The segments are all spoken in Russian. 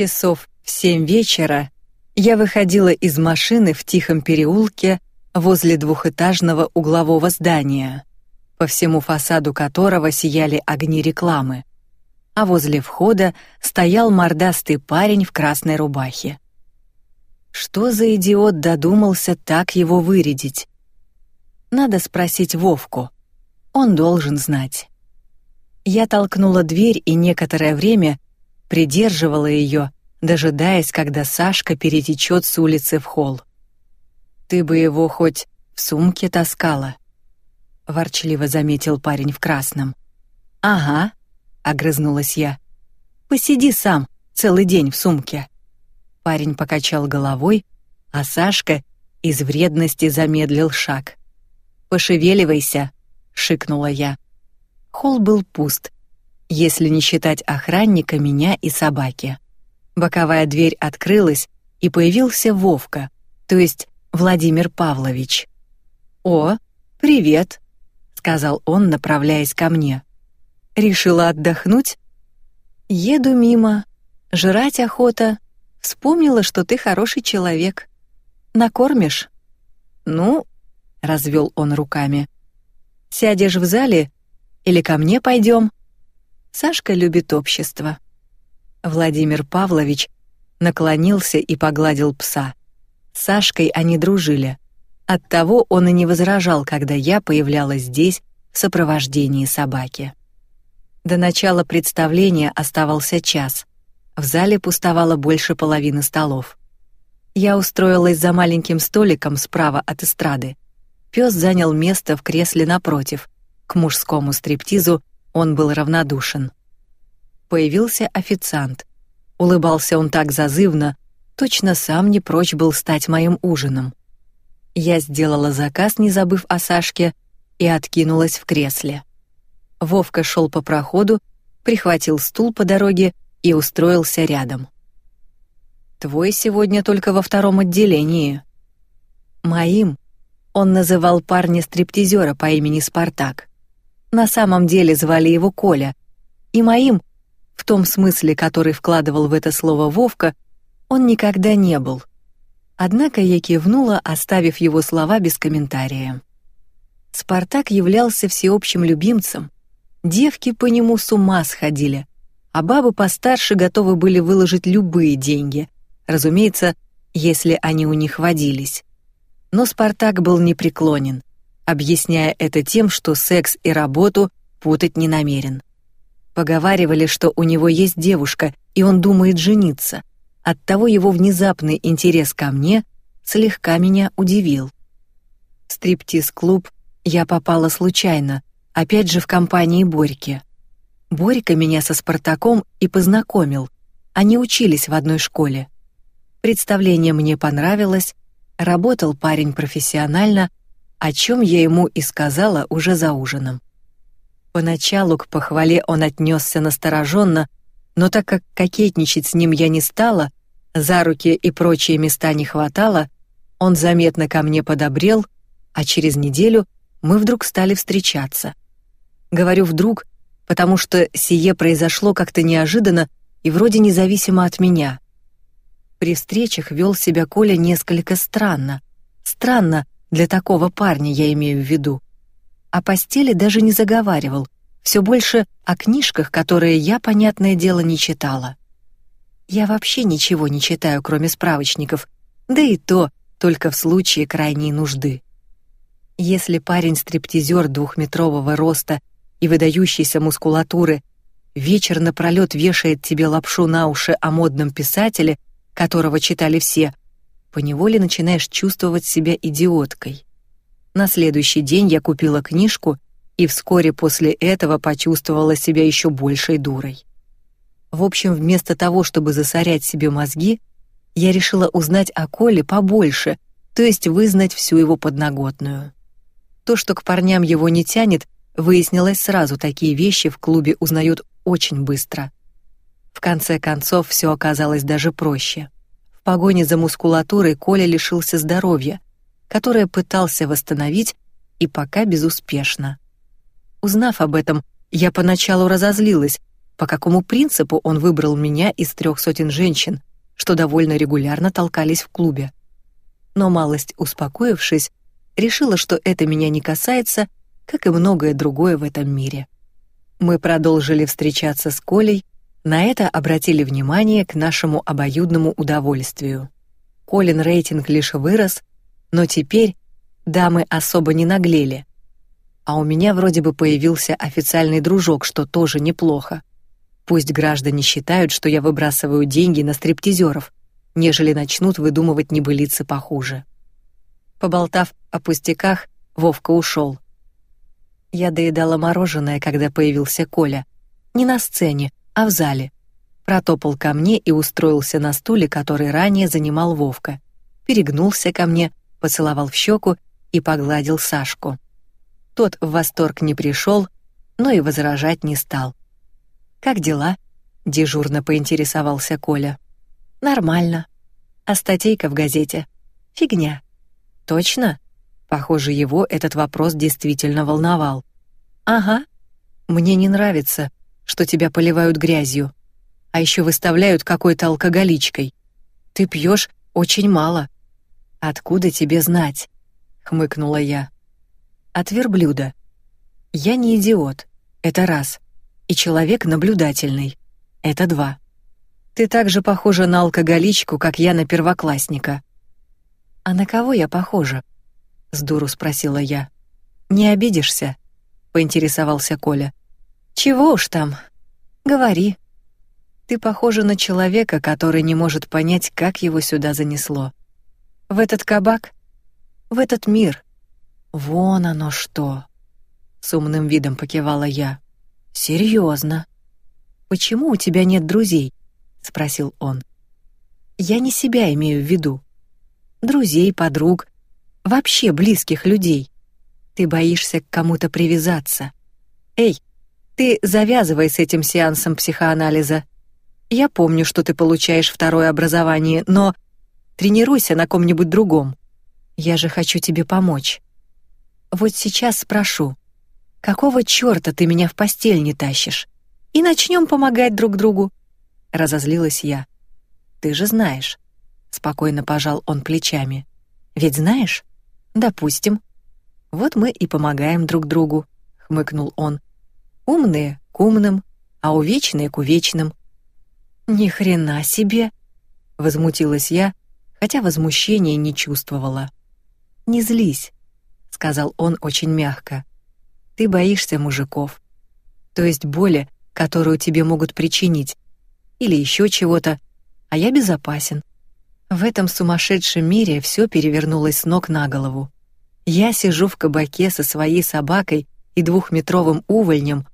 Часов в семь вечера я выходила из машины в тихом переулке возле двухэтажного углового здания, по всему фасаду которого сияли огни рекламы. А возле входа стоял мордастый парень в красной рубахе. Что за идиот додумался так его вырядить? Надо спросить Вовку. Он должен знать. Я толкнула дверь и некоторое время придерживала ее, дожидаясь, когда Сашка перетечет с улицы в холл. Ты бы его хоть в сумке таскала, ворчливо заметил парень в красном. Ага, огрызнулась я. Посиди сам целый день в сумке. Парень покачал головой, а Сашка из вредности замедлил шаг. Пошевеливайся, шикнула я. Холл был пуст, если не считать охранника, меня и собаки. Боковая дверь открылась, и появился Вовка, то есть Владимир Павлович. О, привет, сказал он, направляясь ко мне. Решила отдохнуть? Еду мимо, жрать охота. Вспомнила, что ты хороший человек. Накормишь? Ну, развел он руками. Сядешь в зале или ко мне пойдем? Сашка любит общество. Владимир Павлович наклонился и погладил пса. С Сашкой они дружили. Оттого он и не возражал, когда я появлялась здесь в сопровождении собаки. До начала представления оставался час. В зале пустовало больше половины столов. Я устроилась за маленьким столиком справа от эстрады. Пёс занял место в кресле напротив. К мужскому стриптизу он был равнодушен. Появился официант. Улыбался он так зазывно, точно сам не прочь был стать моим ужином. Я сделала заказ, не забыв о Сашке, и откинулась в кресле. Вовка шел по проходу, прихватил стул по дороге и устроился рядом. Твой сегодня только во втором отделении. Моим он называл парня стриптизера по имени Спартак. На самом деле звали его Коля, и моим, в том смысле, который вкладывал в это слово Вовка, он никогда не был. Однако я кивнула, оставив его слова без комментария. Спартак являлся всеобщим любимцем. Девки по нему с ума сходили, а бабы постарше готовы были выложить любые деньги, разумеется, если они у них водились. Но Спартак был непреклонен объясняя это тем, что секс и работу путать не намерен. Поговаривали, что у него есть девушка, и он думает жениться. Оттого его внезапный интерес ко мне слегка меня удивил. В стриптиз-клуб я попала случайно, опять же в компании Борьки. Борька меня со Спартаком и познакомил. Они учились в одной школе. Представление мне понравилось, работал парень профессионально, о чем я ему и сказала уже за ужином. Поначалу к похвале он отнесся настороженно, но так как кокетничать с ним я не стала, за руки и прочие места не хватало, он заметно ко мне подобрел, а через неделю мы вдруг стали встречаться. Говорю вдруг, потому что сие произошло как-то неожиданно и вроде независимо от меня. При встречах вел себя Коля несколько странно. Странно, для такого парня я имею в виду. О постели даже не заговаривал, все больше о книжках, которые я, понятное дело, не читала. Я вообще ничего не читаю, кроме справочников, да и то только в случае крайней нужды. Если парень стриптизер двухметрового роста и выдающейся мускулатуры вечер напролет вешает тебе лапшу на уши о модном писателе, которого читали все, поневоле начинаешь чувствовать себя идиоткой. На следующий день я купила книжку и вскоре после этого почувствовала себя еще большей дурой. В общем, вместо того, чтобы засорять себе мозги, я решила узнать о Коле побольше, то есть вызнать всю его подноготную. То, что к парням его не тянет, выяснилось сразу. Такие вещи в клубе узнают очень быстро. В конце концов, все оказалось даже проще. В погоне за мускулатурой Коля лишился здоровья, которое пытался восстановить и пока безуспешно. Узнав об этом, я поначалу разозлилась, по какому принципу он выбрал меня из трех сотен женщин, что довольно регулярно толкались в клубе. Но малость успокоившись, решила, что это меня не касается, как и многое другое в этом мире. Мы продолжили встречаться с Колей, на это обратили внимание к нашему обоюдному удовольствию. Колин рейтинг лишь вырос, но теперь дамы особо не наглели. А у меня вроде бы появился официальный дружок, что тоже неплохо. Пусть граждане считают, что я выбрасываю деньги на стриптизеров, нежели начнут выдумывать небылицы похуже. Поболтав о пустяках, Вовка ушел. Я доедала мороженое, когда появился Коля. Не на сцене, а в зале. Протопал ко мне и устроился на стуле, который ранее занимал Вовка. Перегнулся ко мне, поцеловал в щеку и погладил Сашку. Тот в восторг не пришел, но и возражать не стал. Как дела? дежурно поинтересовался Коля. Нормально. А статейка в газете? Фигня. Точно? Похоже, его этот вопрос действительно волновал. Ага. Мне не нравится, что тебя поливают грязью, а еще выставляют какой-то алкоголичкой. Ты пьешь очень мало. Откуда тебе знать? хмыкнула я. От верблюда. Я не идиот. Это раз и человек наблюдательный. Это два. Ты так же похожа на алкоголичку, как я на первоклассника. А на кого я похожа? С дуру спросила я. Не обидишься? Поинтересовался Коля. Чего уж там? Говори. Ты похожа на человека, который не может понять, как его сюда занесло. В этот кабак, в этот мир. Вон оно что. С умным видом покивала я. Серьезно? Почему у тебя нет друзей? спросил он. Я не себя имею в виду. Друзей, подруг, вообще близких людей. Ты боишься к кому-то привязаться. Эй, ты завязывай с этим сеансом психоанализа. Я помню, что ты получаешь второе образование, но тренируйся на ком-нибудь другом. Я же хочу тебе помочь. Вот сейчас спрошу. Какого чёрта ты меня в постель не тащишь? И начнем помогать друг другу. Разозлилась я. Ты же знаешь. Спокойно пожал он плечами. Ведь знаешь? Допустим. Вот мы и помогаем друг другу. Хмыкнул он. Умные к умным, а увечные к увечным. Ни хрена себе! Возмутилась я, хотя возмущения не чувствовала. Не злись, сказал он очень мягко. Ты боишься мужиков. То есть боли, которую тебе могут причинить, или еще чего-то, а я безопасен. В этом сумасшедшем мире все перевернулось с ног на голову. Я сижу в кабаке со своей собакой и двухметровым увольнем,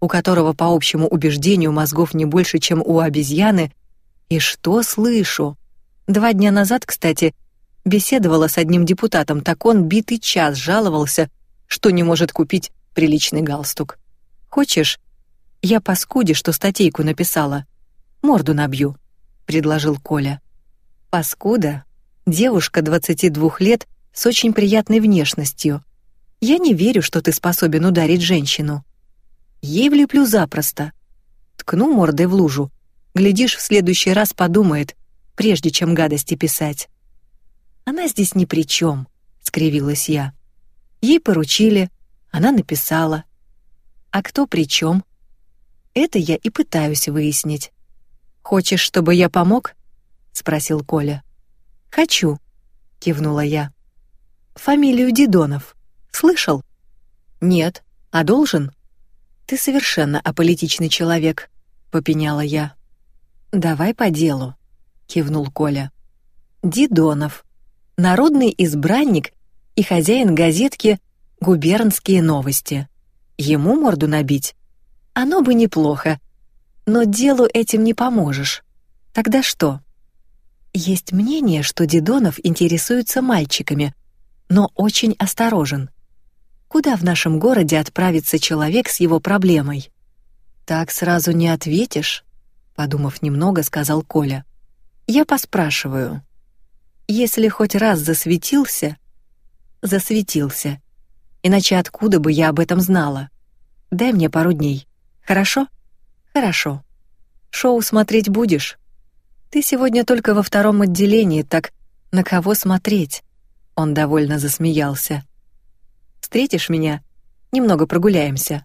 у которого по общему убеждению мозгов не больше, чем у обезьяны, и что слышу? Два дня назад, кстати, беседовала с одним депутатом, так он битый час жаловался, что не может купить приличный галстук. Хочешь, я паскуде, что статейку написала, морду набью, предложил Коля. Паскуда, девушка 22 лет с очень приятной внешностью. Я не верю, что ты способен ударить женщину. Ей влеплю запросто. Ткну мордой в лужу. Глядишь, в следующий раз подумает, прежде чем гадости писать. Она здесь ни при чем, скривилась я. Ей поручили, она написала. А кто при чем? Это я и пытаюсь выяснить. Хочешь, чтобы я помог? спросил Коля. Хочу, кивнула я. Фамилию Дидонов. Слышал? Нет, а должен? Ты совершенно аполитичный человек, попеняла я. Давай по делу, кивнул Коля. Дидонов, народный избранник и хозяин газетки губернские новости. Ему морду набить? Оно бы неплохо. Но делу этим не поможешь. Тогда что? Есть мнение, что Дидонов интересуется мальчиками, но очень осторожен. Куда в нашем городе отправится человек с его проблемой? Так сразу не ответишь, подумав немного, сказал Коля. Я поспрашиваю. Если хоть раз засветился, засветился. Иначе откуда бы я об этом знала? Дай мне пару дней. Хорошо? Хорошо. Шоу смотреть будешь? Ты сегодня только во втором отделении, так на кого смотреть? Он довольно засмеялся. Встретишь меня? Немного прогуляемся.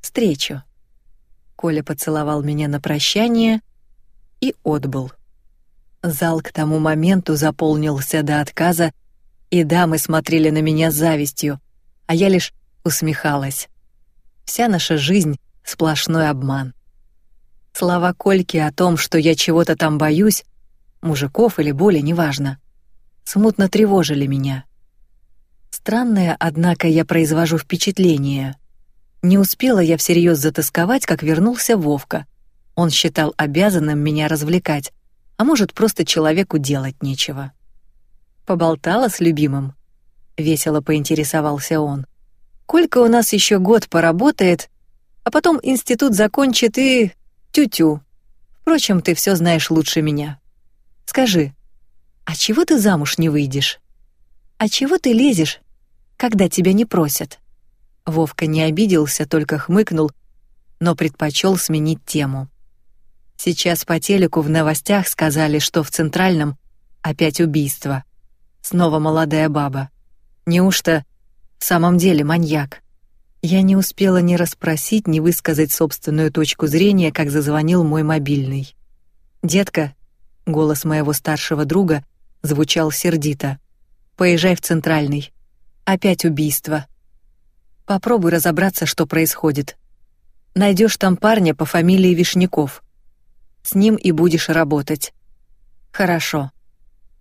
Встречу. Коля поцеловал меня на прощание и отбыл. Зал к тому моменту заполнился до отказа, и дамы смотрели на меня с завистью, а я лишь усмехалась. Вся наша жизнь — сплошной обман. Слова Кольки о том, что я чего-то там боюсь, мужиков или боли, неважно, смутно тревожили меня. Странное, однако, я произвожу впечатление. Не успела я всерьез затасковать, как вернулся Вовка. Он считал обязанным меня развлекать, а может, просто человеку делать нечего. Поболтала с любимым? Весело поинтересовался он. Колька у нас еще год поработает, а потом институт закончит и тю-тю. Впрочем, ты все знаешь лучше меня. Скажи, а чего ты замуж не выйдешь? А чего ты лезешь, когда тебя не просят? Вовка не обиделся, только хмыкнул, но предпочел сменить тему. Сейчас по телеку в новостях сказали, что в Центральном опять убийство. Снова молодая баба. Неужто в самом деле маньяк? Я не успела ни расспросить, ни высказать собственную точку зрения, как зазвонил мой мобильный. «Детка», — голос моего старшего друга звучал сердито, — «поезжай в Центральный. Опять убийство. Попробуй разобраться, что происходит. Найдешь там парня по фамилии Вишняков. С ним и будешь работать. Хорошо.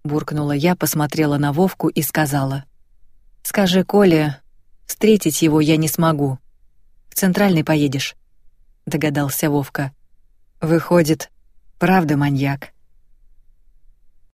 Буркнула я, посмотрела на Вовку и сказала: Скажи Коле, встретить его я не смогу. В центральный поедешь. Догадался Вовка. Выходит, правда маньяк.